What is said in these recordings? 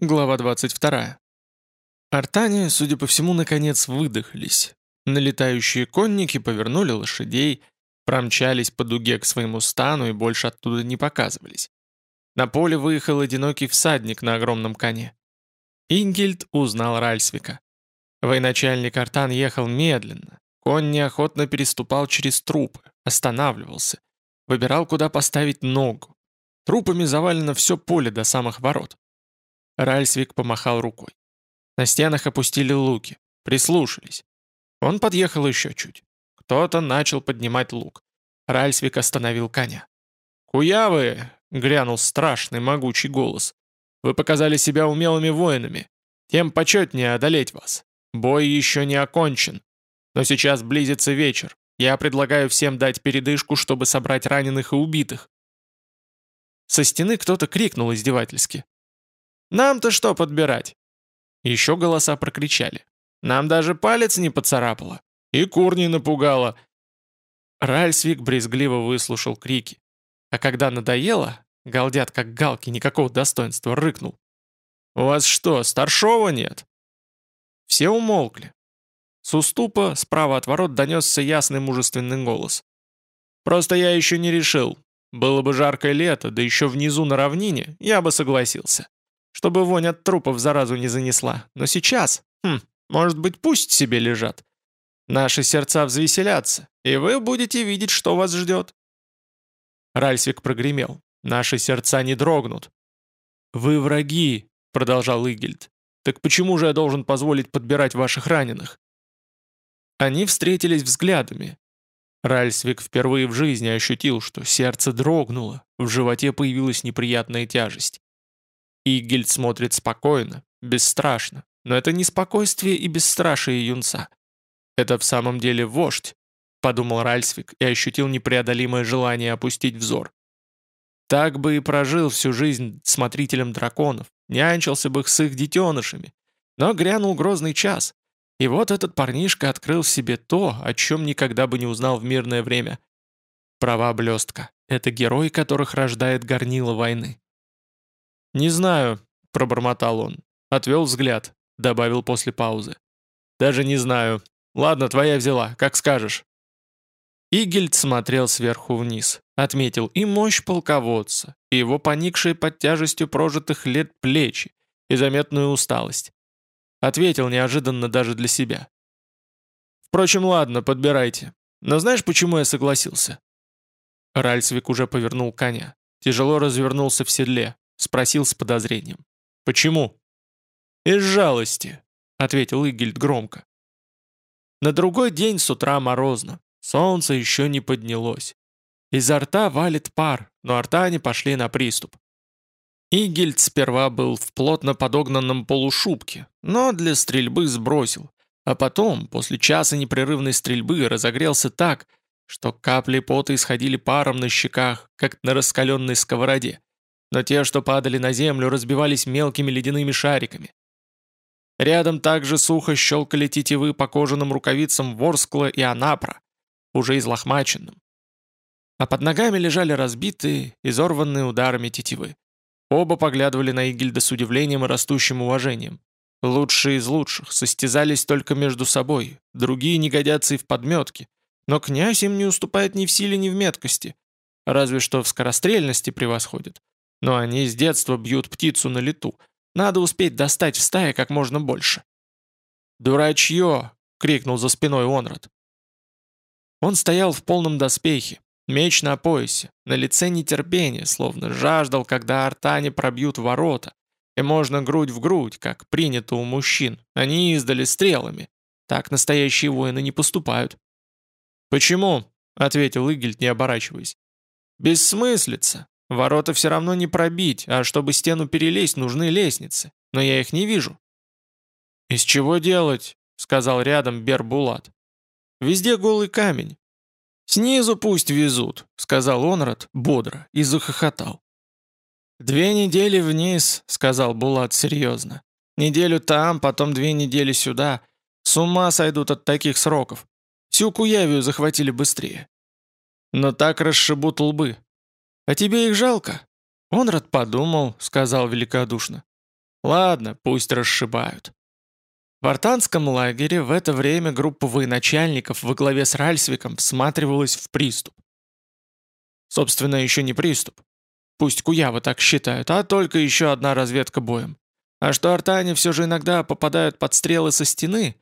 Глава 22. Артане, судя по всему, наконец выдохлись. Налетающие конники повернули лошадей, промчались по дуге к своему стану и больше оттуда не показывались. На поле выехал одинокий всадник на огромном коне. Ингельд узнал Ральсвика. Военачальник Артан ехал медленно. Конь неохотно переступал через трупы, останавливался. Выбирал, куда поставить ногу. Трупами завалено все поле до самых ворот. Ральсвик помахал рукой. На стенах опустили луки. Прислушались. Он подъехал еще чуть. Кто-то начал поднимать лук. Ральсвик остановил коня. «Куявы!» — грянул страшный могучий голос. «Вы показали себя умелыми воинами. Тем почетнее одолеть вас. Бой еще не окончен. Но сейчас близится вечер. Я предлагаю всем дать передышку, чтобы собрать раненых и убитых». Со стены кто-то крикнул издевательски. Нам-то что подбирать?» Еще голоса прокричали. «Нам даже палец не поцарапало. И кур не напугало». Ральсвик брезгливо выслушал крики. А когда надоело, галдят как галки, никакого достоинства, рыкнул. «У вас что, старшова нет?» Все умолкли. С уступа справа от ворот донесся ясный мужественный голос. «Просто я еще не решил. Было бы жаркое лето, да еще внизу на равнине, я бы согласился чтобы вонь от трупов заразу не занесла. Но сейчас, хм, может быть, пусть себе лежат. Наши сердца взвеселятся, и вы будете видеть, что вас ждет. Ральсвик прогремел. Наши сердца не дрогнут. «Вы враги», — продолжал Игельд. «Так почему же я должен позволить подбирать ваших раненых?» Они встретились взглядами. Ральсвик впервые в жизни ощутил, что сердце дрогнуло, в животе появилась неприятная тяжесть. Игельд смотрит спокойно, бесстрашно, но это не спокойствие и бесстрашие юнца. Это в самом деле вождь, подумал Ральсвик и ощутил непреодолимое желание опустить взор. Так бы и прожил всю жизнь смотрителем драконов, нянчился бы с их детенышами. Но грянул грозный час, и вот этот парнишка открыл в себе то, о чем никогда бы не узнал в мирное время. Права блестка — это герой, которых рождает горнило войны. «Не знаю», — пробормотал он. Отвел взгляд, добавил после паузы. «Даже не знаю. Ладно, твоя взяла, как скажешь». Игельд смотрел сверху вниз, отметил и мощь полководца, и его поникшие под тяжестью прожитых лет плечи, и заметную усталость. Ответил неожиданно даже для себя. «Впрочем, ладно, подбирайте. Но знаешь, почему я согласился?» Ральсвик уже повернул коня, тяжело развернулся в седле, Спросил с подозрением. «Почему?» «Из жалости», — ответил Игельд громко. На другой день с утра морозно. Солнце еще не поднялось. Изо рта валит пар, но артане пошли на приступ. Игельд сперва был в плотно подогнанном полушубке, но для стрельбы сбросил, а потом, после часа непрерывной стрельбы, разогрелся так, что капли пота исходили паром на щеках, как на раскаленной сковороде но те, что падали на землю, разбивались мелкими ледяными шариками. Рядом также сухо щелкали тетивы по кожаным рукавицам Ворскла и Анапра, уже излохмаченным. А под ногами лежали разбитые, изорванные ударами тетивы. Оба поглядывали на Игильда с удивлением и растущим уважением. Лучшие из лучших состязались только между собой, другие не годятся и в подметке, но князь им не уступает ни в силе, ни в меткости, разве что в скорострельности превосходит. Но они с детства бьют птицу на лету. Надо успеть достать в стае как можно больше. «Дурачье!» — крикнул за спиной Онрад. Он стоял в полном доспехе, меч на поясе, на лице нетерпение, словно жаждал, когда артане пробьют ворота, и можно грудь в грудь, как принято у мужчин, они издали стрелами. Так настоящие воины не поступают. «Почему?» — ответил Игельд, не оборачиваясь. «Бессмыслица. Ворота все равно не пробить, а чтобы стену перелезть, нужны лестницы. Но я их не вижу». «Из чего делать?» — сказал рядом Бербулат. «Везде голый камень». «Снизу пусть везут», — сказал Онрад бодро и захохотал. «Две недели вниз», — сказал Булат серьезно. «Неделю там, потом две недели сюда. С ума сойдут от таких сроков. Всю Куявию захватили быстрее». «Но так расшибут лбы. «А тебе их жалко?» Онрад подумал, сказал великодушно. Ладно, пусть расшибают. В артанском лагере в это время группа военачальников во главе с Ральсвиком всматривалась в приступ. Собственно, еще не приступ. Пусть Куявы так считают, а только еще одна разведка боем. А что артане все же иногда попадают под стрелы со стены,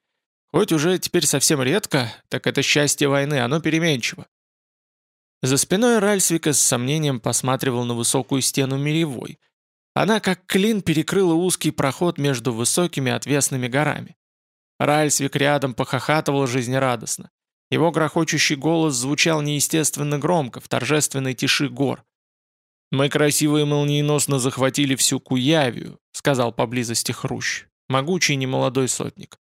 хоть уже теперь совсем редко, так это счастье войны, оно переменчиво. За спиной Ральсвика с сомнением посматривал на высокую стену Миревой. Она как клин перекрыла узкий проход между высокими отвесными горами. Ральсвик рядом похохатывал жизнерадостно. Его грохочущий голос звучал неестественно громко в торжественной тиши гор. «Мы красиво и молниеносно захватили всю Куявию», — сказал поблизости Хрущ, могучий немолодой сотник.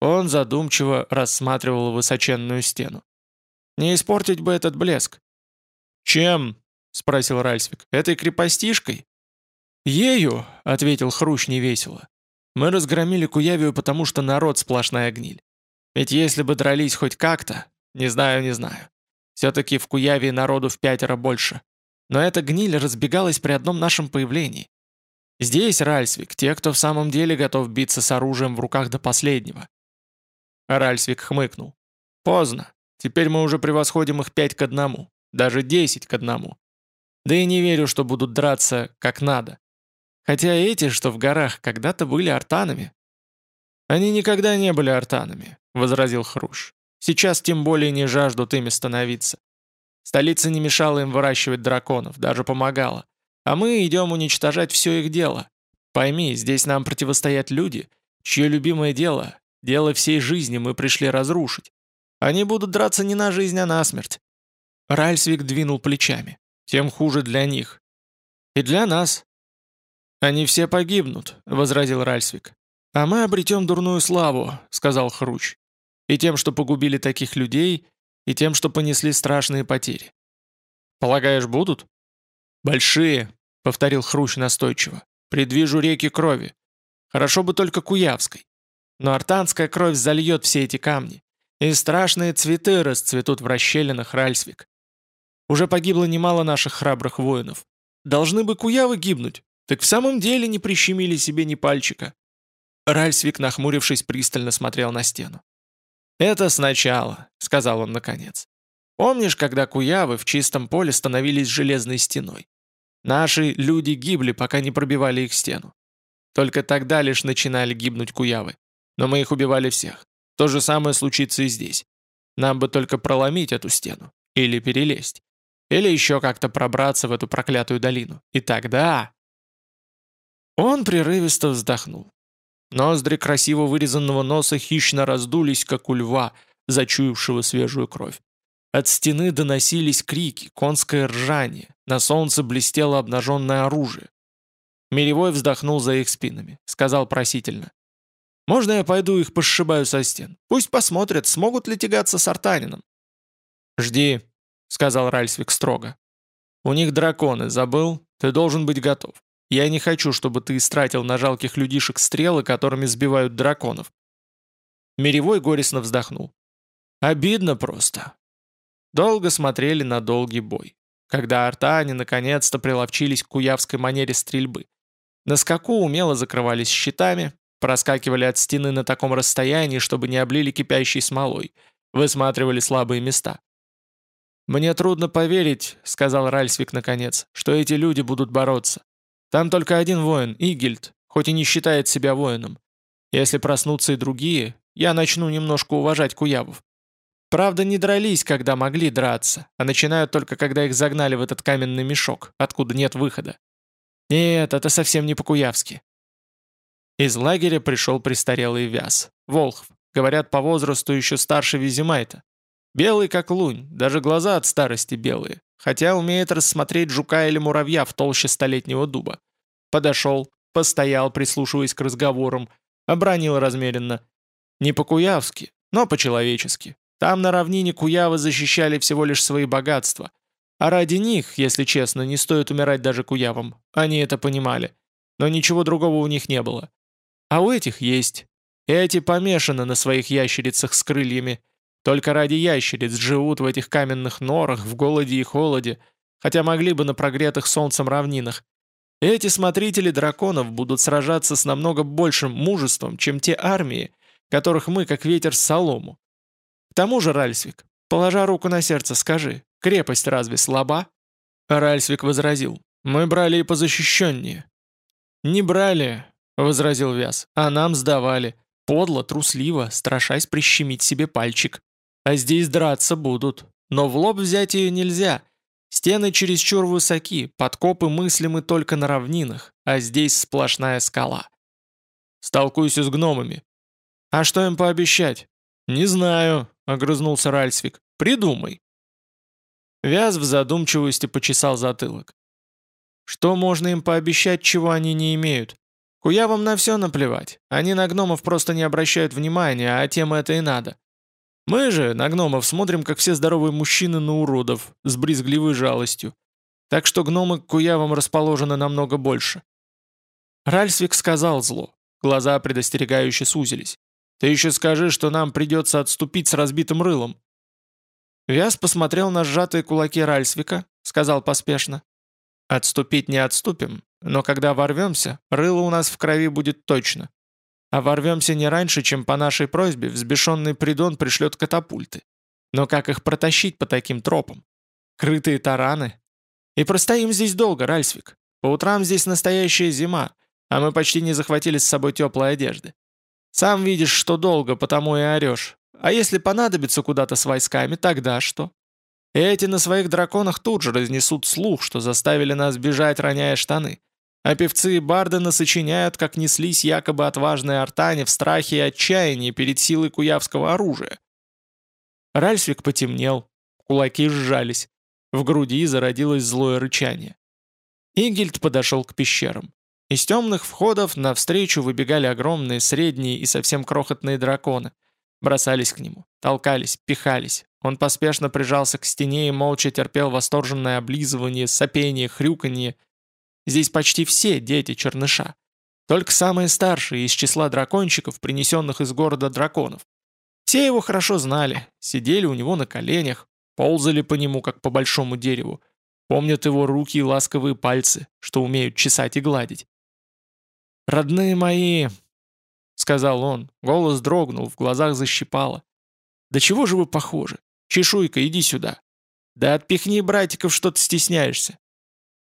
Он задумчиво рассматривал высоченную стену. «Не испортить бы этот блеск». «Чем?» — спросил Ральсвик. «Этой крепостишкой?» «Ею», — ответил Хрущ невесело. «Мы разгромили Куявию, потому что народ сплошная гниль. Ведь если бы дрались хоть как-то, не знаю, не знаю. Все-таки в Куявии народу в пятеро больше. Но эта гниль разбегалась при одном нашем появлении. Здесь, Ральсвик, те, кто в самом деле готов биться с оружием в руках до последнего. Ральсвик хмыкнул. Поздно. Теперь мы уже превосходим их пять к одному. Даже десять к одному. Да и не верю, что будут драться как надо. Хотя эти, что в горах, когда-то были артанами. Они никогда не были артанами, возразил Хрущ. Сейчас тем более не жаждут ими становиться. Столица не мешала им выращивать драконов, даже помогала. А мы идем уничтожать все их дело. Пойми, здесь нам противостоят люди, чье любимое дело, дело всей жизни мы пришли разрушить. Они будут драться не на жизнь, а на смерть. Ральсвик двинул плечами. Тем хуже для них. И для нас. Они все погибнут, возразил Ральсвик. А мы обретем дурную славу, сказал Хрущ. И тем, что погубили таких людей, и тем, что понесли страшные потери. Полагаешь, будут? Большие, повторил Хрущ настойчиво. Предвижу реки крови. Хорошо бы только Куявской. Но артанская кровь зальет все эти камни. И страшные цветы расцветут в расщелинах Ральсвик. Уже погибло немало наших храбрых воинов. Должны бы Куявы гибнуть. Так в самом деле не прищемили себе ни пальчика. Ральсвик, нахмурившись, пристально смотрел на стену. «Это сначала», — сказал он наконец. «Помнишь, когда куявы в чистом поле становились железной стеной? Наши люди гибли, пока не пробивали их стену. Только тогда лишь начинали гибнуть куявы. Но мы их убивали всех. То же самое случится и здесь. Нам бы только проломить эту стену. Или перелезть. Или еще как-то пробраться в эту проклятую долину. И тогда...» Он прерывисто вздохнул. Ноздри красиво вырезанного носа хищно раздулись, как у льва, зачуявшего свежую кровь. От стены доносились крики, конское ржание, на солнце блестело обнаженное оружие. Миревой вздохнул за их спинами, сказал просительно. «Можно я пойду их пошибаю со стен? Пусть посмотрят, смогут ли тягаться с Артанином». «Жди», — сказал Ральсвик строго. «У них драконы, забыл? Ты должен быть готов. Я не хочу, чтобы ты истратил на жалких людишек стрелы, которыми сбивают драконов». Миревой горестно вздохнул. «Обидно просто». Долго смотрели на долгий бой. Когда артане наконец-то приловчились к куявской манере стрельбы. На скаку умело закрывались щитами, проскакивали от стены на таком расстоянии, чтобы не облили кипящей смолой, высматривали слабые места. «Мне трудно поверить», — сказал Ральсвик наконец, — «что эти люди будут бороться. Там только один воин, Игельд, хоть и не считает себя воином. Если проснутся и другие, я начну немножко уважать куявов. Правда, не дрались, когда могли драться, а начинают только, когда их загнали в этот каменный мешок, откуда нет выхода. Нет, это совсем не по-куявски. Из лагеря пришел престарелый вяз. Волхв, говорят, по возрасту еще старше Визимайта. Белый как лунь, даже глаза от старости белые хотя умеет рассмотреть жука или муравья в толще столетнего дуба. Подошел, постоял, прислушиваясь к разговорам, обронил размеренно. Не по-куявски, но по-человечески. Там на равнине куявы защищали всего лишь свои богатства. А ради них, если честно, не стоит умирать даже куявам. Они это понимали. Но ничего другого у них не было. А у этих есть. Эти помешаны на своих ящерицах с крыльями – только ради ящериц живут в этих каменных норах в голоде и холоде, хотя могли бы на прогретых солнцем равнинах. Эти смотрители драконов будут сражаться с намного большим мужеством, чем те армии, которых мы как ветер солому. К тому же, Ральсвик, положа руку на сердце, скажи, крепость разве слаба?» Ральсвик возразил, «Мы брали и позащищеннее». «Не брали», — возразил Вяз, — «а нам сдавали. Подло, трусливо, страшась прищемить себе пальчик. А здесь драться будут. Но в лоб взять ее нельзя. Стены чересчур высоки, подкопы мыслимы только на равнинах, а здесь сплошная скала. Столкуйся с гномами. А что им пообещать? Не знаю, огрызнулся Ральсвик. Придумай. Вяз в задумчивости почесал затылок. Что можно им пообещать, чего они не имеют? Куявам на все наплевать. Они на гномов просто не обращают внимания, а тем это и надо. Мы же на гномов смотрим, как все здоровые мужчины на уродов, с брезгливой жалостью. Так что гномы к куявам расположены намного больше. Ральсвик сказал зло. Глаза предостерегающе сузились. «Ты еще скажи, что нам придется отступить с разбитым рылом». Вяз посмотрел на сжатые кулаки Ральсвика, сказал поспешно. «Отступить не отступим, но когда ворвемся, рыло у нас в крови будет точно. А ворвемся не раньше, чем по нашей просьбе взбешенный придон пришлет катапульты. Но как их протащить по таким тропам? Крытые тараны? И простоим здесь долго, Ральсвик. По утрам здесь настоящая зима, а мы почти не захватили с собой теплой одежды. Сам видишь, что долго, потому и орешь. А если понадобится куда-то с войсками, тогда что? Эти на своих драконах тут же разнесут слух, что заставили нас бежать, роняя штаны. А певцы и барды насочиняют, как неслись якобы отважные артане в страхе и отчаянии перед силой куявского оружия. Ральсвик потемнел, кулаки сжались, в груди зародилось злое рычание. Игельд подошел к пещерам. Из темных входов навстречу выбегали огромные, средние и совсем крохотные драконы. Бросались к нему, толкались, пихались. Он поспешно прижался к стене и молча терпел восторженное облизывание, сопение, хрюканье, Здесь почти все дети черныша. Только самые старшие из числа дракончиков, принесенных из города драконов. Все его хорошо знали, сидели у него на коленях, ползали по нему, как по большому дереву. Помнят его руки и ласковые пальцы, что умеют чесать и гладить. «Родные мои!» — сказал он. Голос дрогнул, в глазах защипало. «Да чего же вы похожи? Чешуйка, иди сюда!» «Да отпихни, братиков, что ты стесняешься!»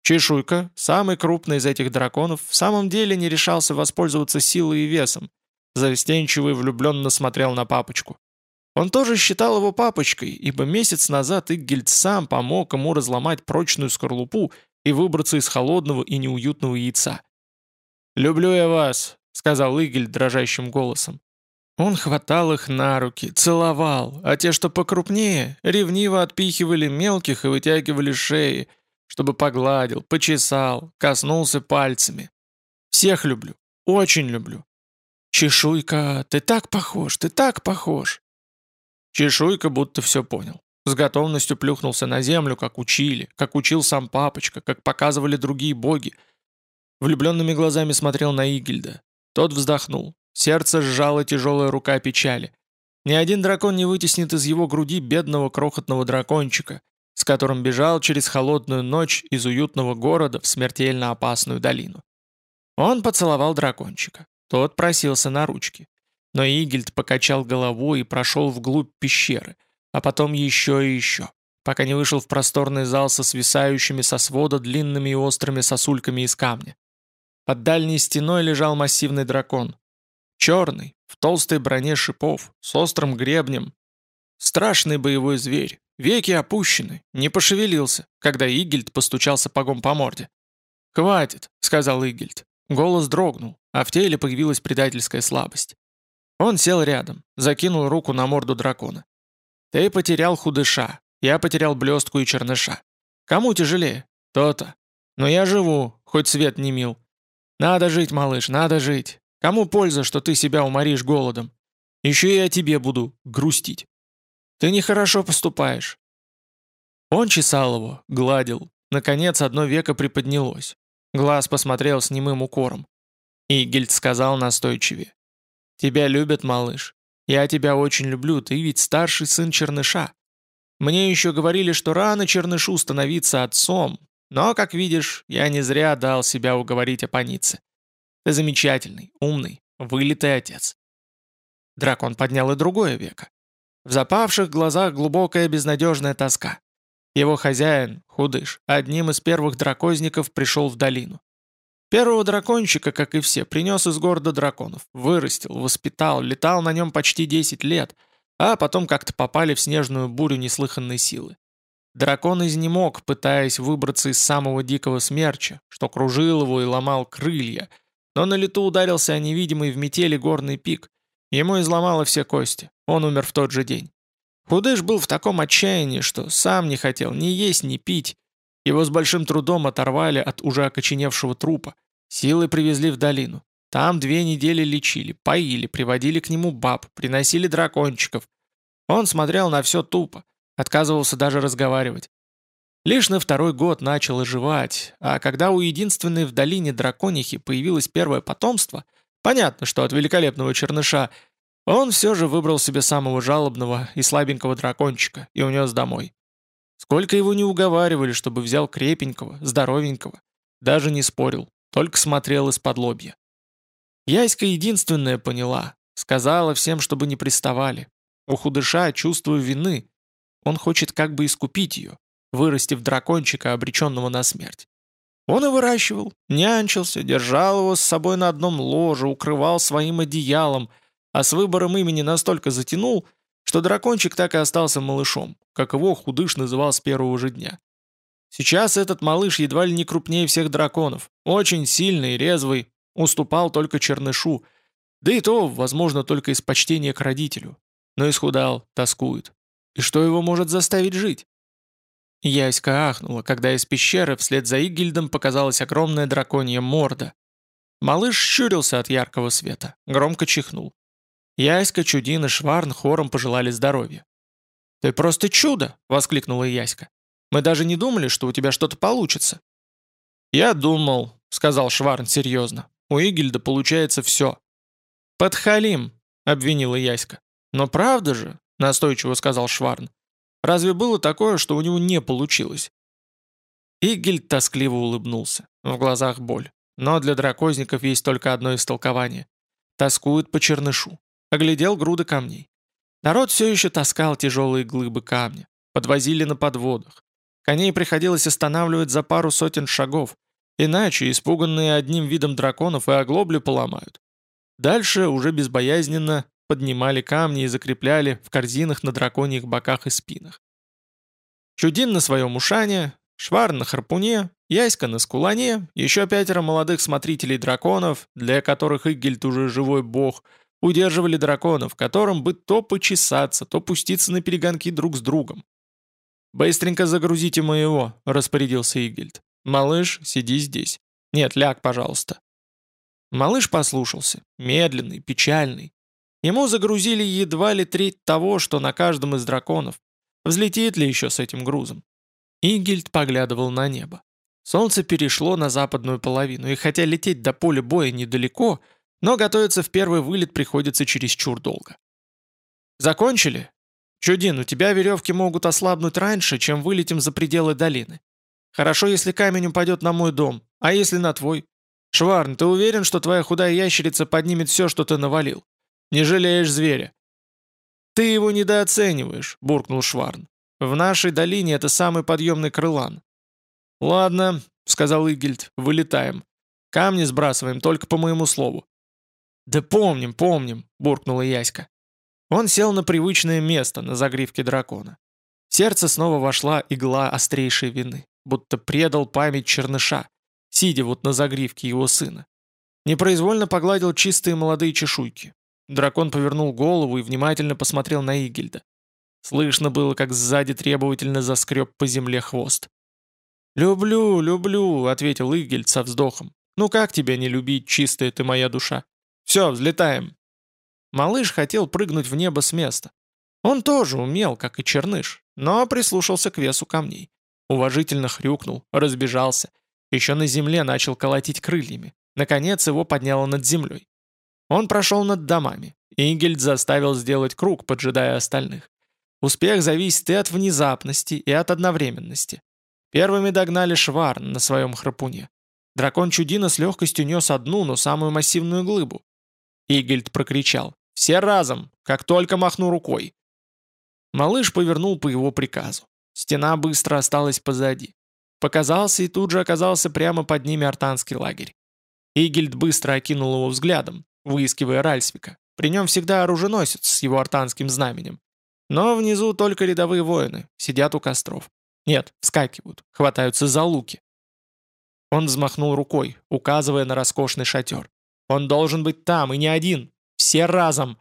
Чешуйка, самый крупный из этих драконов, в самом деле не решался воспользоваться силой и весом. Застенчиво и влюбленно смотрел на папочку. Он тоже считал его папочкой, ибо месяц назад Иггельд сам помог ему разломать прочную скорлупу и выбраться из холодного и неуютного яйца. «Люблю я вас», — сказал Игельд дрожащим голосом. Он хватал их на руки, целовал, а те, что покрупнее, ревниво отпихивали мелких и вытягивали шеи, чтобы погладил, почесал, коснулся пальцами. Всех люблю, очень люблю. Чешуйка, ты так похож, ты так похож. Чешуйка будто все понял. С готовностью плюхнулся на землю, как учили, как учил сам папочка, как показывали другие боги. Влюбленными глазами смотрел на Игельда. Тот вздохнул. Сердце сжало тяжелая рука печали. Ни один дракон не вытеснит из его груди бедного крохотного дракончика, с которым бежал через холодную ночь из уютного города в смертельно опасную долину. Он поцеловал дракончика. Тот просился на ручки. Но Игельд покачал головой и прошел вглубь пещеры, а потом еще и еще, пока не вышел в просторный зал со свисающими со свода длинными и острыми сосульками из камня. Под дальней стеной лежал массивный дракон. Черный, в толстой броне шипов, с острым гребнем. Страшный боевой зверь, Веки опущены, не пошевелился, когда Игельд постучал сапогом по морде. «Хватит», — сказал Игельд. Голос дрогнул, а в теле появилась предательская слабость. Он сел рядом, закинул руку на морду дракона. «Ты потерял худыша, я потерял блестку и черныша. Кому тяжелее? То-то. Но я живу, хоть свет не мил. Надо жить, малыш, надо жить. Кому польза, что ты себя уморишь голодом? Еще и о тебе буду грустить. Ты нехорошо поступаешь». Он чесал его, гладил. Наконец, одно веко приподнялось. Глаз посмотрел с немым укором. Игельд сказал настойчивее. «Тебя любят, малыш. Я тебя очень люблю, ты ведь старший сын Черныша. Мне еще говорили, что рано Чернышу становиться отцом, Но, как видишь, я не зря дал себя уговорить о панице. Ты замечательный, умный, вылитый отец. Дракон поднял и другое веко. В запавших глазах глубокая безнадежная тоска. Его хозяин, худыш, одним из первых дракозников пришел в долину. Первого дракончика, как и все, принес из города драконов, вырастил, воспитал, летал на нем почти 10 лет, а потом как-то попали в снежную бурю неслыханной силы. Дракон изнемог, пытаясь выбраться из самого дикого смерча, что кружил его и ломал крылья, но на лету ударился о невидимый в метели горный пик. Ему изломало все кости, он умер в тот же день. Худыш был в таком отчаянии, что сам не хотел ни есть, ни пить, его с большим трудом оторвали от уже окоченевшего трупа. Силы привезли в долину. Там две недели лечили, поили, приводили к нему баб, приносили дракончиков. Он смотрел на все тупо, отказывался даже разговаривать. Лишь на второй год начал оживать, а когда у единственной в долине драконихи появилось первое потомство, понятно, что от великолепного черныша, он все же выбрал себе самого жалобного и слабенького дракончика и унес домой. Сколько его не уговаривали, чтобы взял крепенького, здоровенького. Даже не спорил, только смотрел из-под лобья. Яська единственная поняла, сказала всем, чтобы не приставали. У худыша чувство вины. Он хочет как бы искупить ее, вырастив дракончика, обреченного на смерть. Он и выращивал, нянчился, держал его с собой на одном ложе, укрывал своим одеялом, а с выбором имени настолько затянул, что дракончик так и остался малышом, как его худыш называл с первого же дня. Сейчас этот малыш едва ли не крупнее всех драконов, очень сильный, резвый, уступал только чернышу, да и то, возможно, только из почтения к родителю. Но исхудал, тоскует. И что его может заставить жить? Яська ахнула, когда из пещеры вслед за Игильдом показалась огромная драконья морда. Малыш щурился от яркого света, громко чихнул. Яська, Чудин и Шварн хором пожелали здоровья. «Ты просто чудо!» — воскликнула Яська. «Мы даже не думали, что у тебя что-то получится». «Я думал», — сказал Шварн серьезно. «У Игельда получается все». «Подхалим», — обвинила Яська. «Но правда же», — настойчиво сказал Шварн. «Разве было такое, что у него не получилось?» Игельд тоскливо улыбнулся. В глазах боль. Но для дракозников есть только одно истолкование. Тоскуют по чернышу. Оглядел груды камней. Народ все еще таскал тяжелые глыбы камня. Подвозили на подводах. Коней приходилось останавливать за пару сотен шагов, иначе испуганные одним видом драконов и оглоблю поломают. Дальше уже безбоязненно поднимали камни и закрепляли в корзинах на драконьих боках и спинах. Чудин на своем ушане, Швар на харпуне, Яська на скулане, еще пятеро молодых смотрителей драконов, для которых Игельд уже живой бог – удерживали драконов, которым бы то почесаться, то пуститься на перегонки друг с другом. «Быстренько загрузите моего», — распорядился Игельд. «Малыш, сиди здесь. Нет, ляг, пожалуйста». Малыш послушался, медленный, печальный. Ему загрузили едва ли треть того, что на каждом из драконов. Взлетит ли еще с этим грузом? Игельд поглядывал на небо. Солнце перешло на западную половину, и хотя лететь до поля боя недалеко — но готовиться в первый вылет приходится чересчур долго. Закончили? Чудин, у тебя веревки могут ослабнуть раньше, чем вылетим за пределы долины. Хорошо, если камень упадет на мой дом, а если на твой? Шварн, ты уверен, что твоя худая ящерица поднимет все, что ты навалил? Не жалеешь зверя?» «Ты его недооцениваешь», — буркнул Шварн. «В нашей долине это самый подъемный крылан». «Ладно», — сказал Игельд, — «вылетаем. Камни сбрасываем только по моему слову. «Да помним, помним», — буркнула Яська. Он сел на привычное место на загривке дракона. Сердце снова вошла игла острейшей вины, будто предал память черныша, сидя вот на загривке его сына. Непроизвольно погладил чистые молодые чешуйки. Дракон повернул голову и внимательно посмотрел на Игельда. Слышно было, как сзади требовательно заскреб по земле хвост. «Люблю, люблю», — ответил Игельд со вздохом. «Ну как тебя не любить, чистая ты моя душа?» Все, взлетаем!» Малыш хотел прыгнуть в небо с места. Он тоже умел, как и черныш, но прислушался к весу камней. Уважительно хрюкнул, разбежался. Еще на земле начал колотить крыльями. Наконец его подняло над землей. Он прошел над домами. Ингельд заставил сделать круг, поджидая остальных. Успех зависит и от внезапности, и от одновременности. Первыми догнали Шварн на своем храпуне. Дракон Чудина с легкостью нес одну, но самую массивную глыбу. Игельд прокричал «Все разом, как только махну рукой!» Малыш повернул по его приказу. Стена быстро осталась позади. Показался и тут же оказался прямо под ними артанский лагерь. Игельд быстро окинул его взглядом, выискивая Ральсвика. При нем всегда оруженосец с его артанским знаменем. Но внизу только рядовые воины, сидят у костров. Нет, вскакивают, хватаются за луки. Он взмахнул рукой, указывая на роскошный шатер. «Он должен быть там, и не один! Все разом!»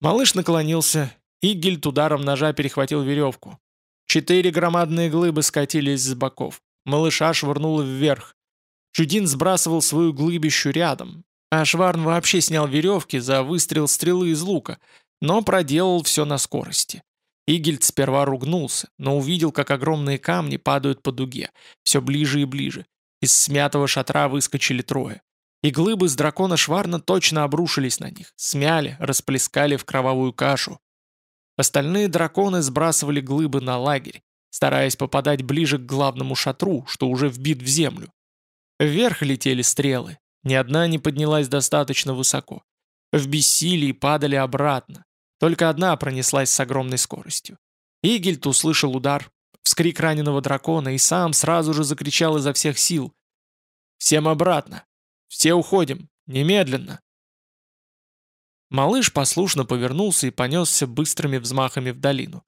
Малыш наклонился, и Гильд ударом ножа перехватил веревку. Четыре громадные глыбы скатились с боков. Малыша швырнуло вверх. Чудин сбрасывал свою глыбищу рядом, а Шварн вообще снял веревки за выстрел стрелы из лука, но проделал все на скорости. Игельд сперва ругнулся, но увидел, как огромные камни падают по дуге, все ближе и ближе. Из смятого шатра выскочили трое. И глыбы с дракона Шварна точно обрушились на них, смяли, расплескали в кровавую кашу. Остальные драконы сбрасывали глыбы на лагерь, стараясь попадать ближе к главному шатру, что уже вбит в землю. Вверх летели стрелы, ни одна не поднялась достаточно высоко. В бессилии падали обратно, только одна пронеслась с огромной скоростью. Игельт услышал удар, вскрик раненого дракона и сам сразу же закричал изо всех сил. «Всем обратно! Все уходим! Немедленно!» Малыш послушно повернулся и понесся быстрыми взмахами в долину.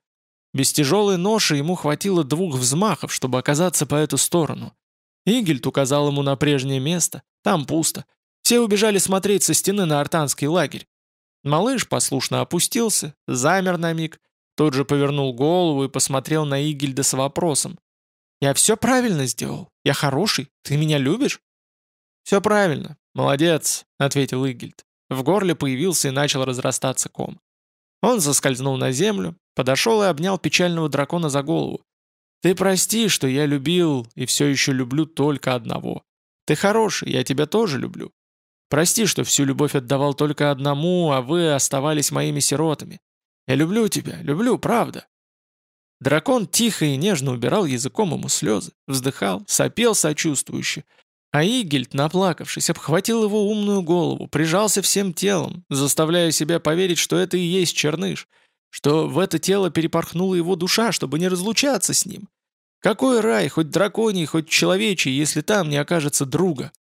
Без тяжелой ноши ему хватило двух взмахов, чтобы оказаться по эту сторону. Игельт указал ему на прежнее место, там пусто. Все убежали смотреть со стены на артанский лагерь. Малыш послушно опустился, замер на миг, тут же повернул голову и посмотрел на Игельда с вопросом. «Я все правильно сделал? Я хороший? Ты меня любишь?» «Все правильно. Молодец», — ответил Игельд. В горле появился и начал разрастаться ком. Он заскользнул на землю, подошел и обнял печального дракона за голову. «Ты прости, что я любил и все еще люблю только одного. Ты хороший, я тебя тоже люблю. Прости, что всю любовь отдавал только одному, а вы оставались моими сиротами. Я люблю тебя, люблю, правда». Дракон тихо и нежно убирал языком ему слезы, вздыхал, сопел сочувствующе. А Игельд, наплакавшись, обхватил его умную голову, прижался всем телом, заставляя себя поверить, что это и есть черныш, что в это тело перепорхнула его душа, чтобы не разлучаться с ним. Какой рай, хоть драконий, хоть человечий, если там не окажется друга?